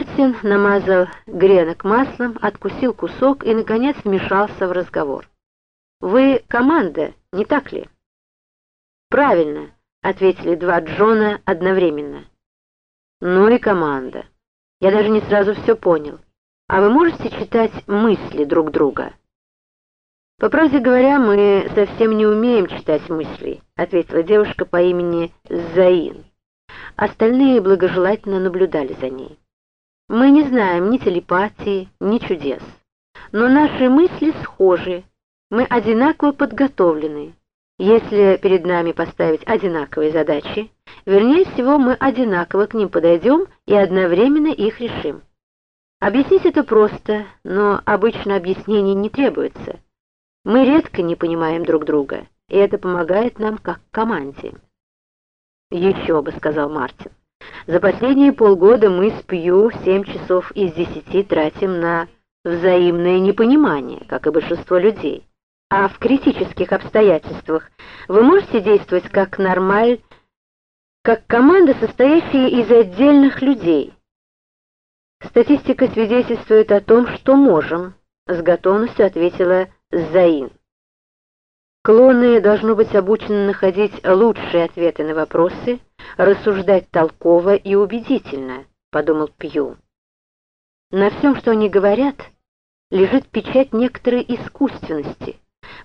Мартин намазал гренок маслом, откусил кусок и, наконец, вмешался в разговор. «Вы команда, не так ли?» «Правильно», — ответили два Джона одновременно. «Ну и команда. Я даже не сразу все понял. А вы можете читать мысли друг друга?» «По правде говоря, мы совсем не умеем читать мысли», — ответила девушка по имени Заин. Остальные благожелательно наблюдали за ней. Мы не знаем ни телепатии, ни чудес. Но наши мысли схожи. Мы одинаково подготовлены. Если перед нами поставить одинаковые задачи, вернее всего мы одинаково к ним подойдем и одновременно их решим. Объяснить это просто, но обычно объяснений не требуется. Мы редко не понимаем друг друга, и это помогает нам как команде. «Еще бы», — сказал Мартин. За последние полгода мы с Пью семь часов из десяти тратим на взаимное непонимание, как и большинство людей. А в критических обстоятельствах вы можете действовать как нормаль, как команда, состоящая из отдельных людей. Статистика свидетельствует о том, что можем, с готовностью ответила Заин. Клоны должны быть обучены находить лучшие ответы на вопросы, рассуждать толково и убедительно, подумал Пью. На всем, что они говорят, лежит печать некоторой искусственности,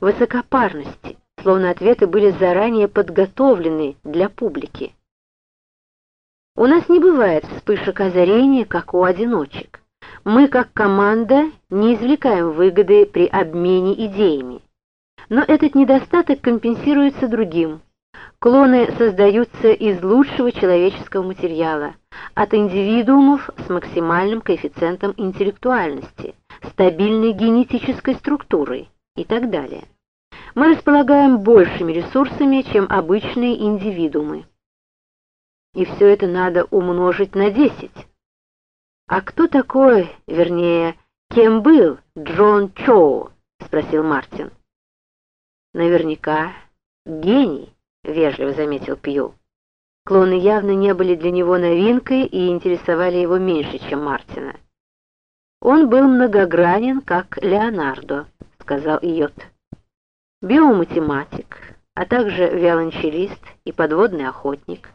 высокопарности, словно ответы были заранее подготовлены для публики. У нас не бывает вспышек озарения, как у одиночек. Мы, как команда, не извлекаем выгоды при обмене идеями. Но этот недостаток компенсируется другим. Клоны создаются из лучшего человеческого материала, от индивидуумов с максимальным коэффициентом интеллектуальности, стабильной генетической структурой и так далее. Мы располагаем большими ресурсами, чем обычные индивидуумы. И все это надо умножить на 10. А кто такой, вернее, кем был Джон Чоу? спросил Мартин. Наверняка гений, вежливо заметил Пью. Клоны явно не были для него новинкой и интересовали его меньше, чем Мартина. Он был многогранен, как Леонардо, сказал Йот. Биоматематик, а также виолончелист и подводный охотник,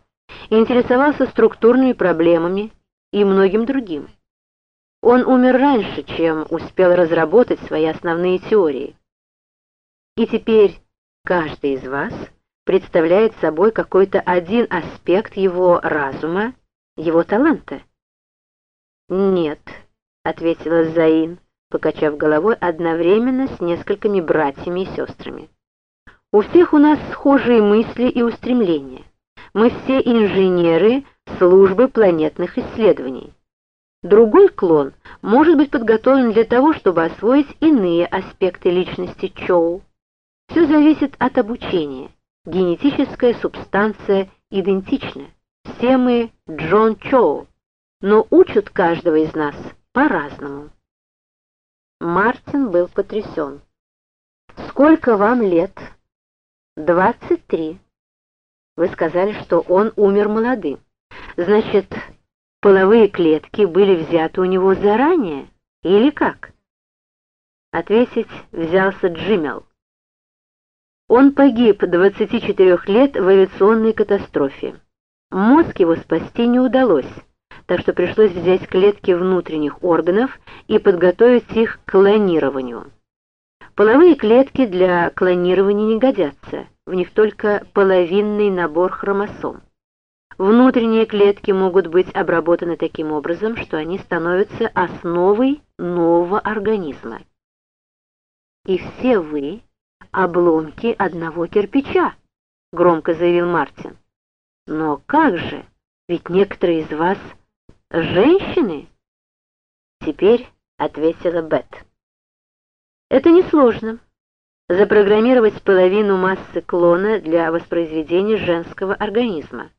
интересовался структурными проблемами и многим другим. Он умер раньше, чем успел разработать свои основные теории. И теперь каждый из вас представляет собой какой-то один аспект его разума, его таланта. «Нет», — ответила Заин, покачав головой одновременно с несколькими братьями и сестрами. «У всех у нас схожие мысли и устремления. Мы все инженеры службы планетных исследований. Другой клон может быть подготовлен для того, чтобы освоить иные аспекты личности Чоу. Все зависит от обучения. Генетическая субстанция идентична. Все мы Джон Чоу, но учат каждого из нас по-разному. Мартин был потрясен. «Сколько вам лет?» «Двадцать три». Вы сказали, что он умер молодым. Значит, половые клетки были взяты у него заранее? Или как? Ответить взялся Джимел. Он погиб 24 лет в авиационной катастрофе. Мозг его спасти не удалось, так что пришлось взять клетки внутренних органов и подготовить их к клонированию. Половые клетки для клонирования не годятся, в них только половинный набор хромосом. Внутренние клетки могут быть обработаны таким образом, что они становятся основой нового организма. И все вы обломки одного кирпича», — громко заявил Мартин. «Но как же? Ведь некоторые из вас женщины?» Теперь ответила Бет. «Это несложно. Запрограммировать половину массы клона для воспроизведения женского организма.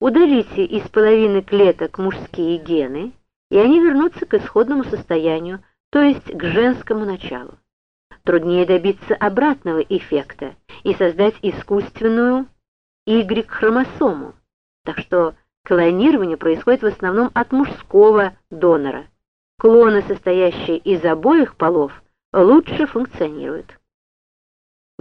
Удалите из половины клеток мужские гены, и они вернутся к исходному состоянию, то есть к женскому началу труднее добиться обратного эффекта и создать искусственную Y-хромосому. Так что Клонирование происходит в основном от мужского донора. Клоны, состоящие из обоих полов, лучше функционируют.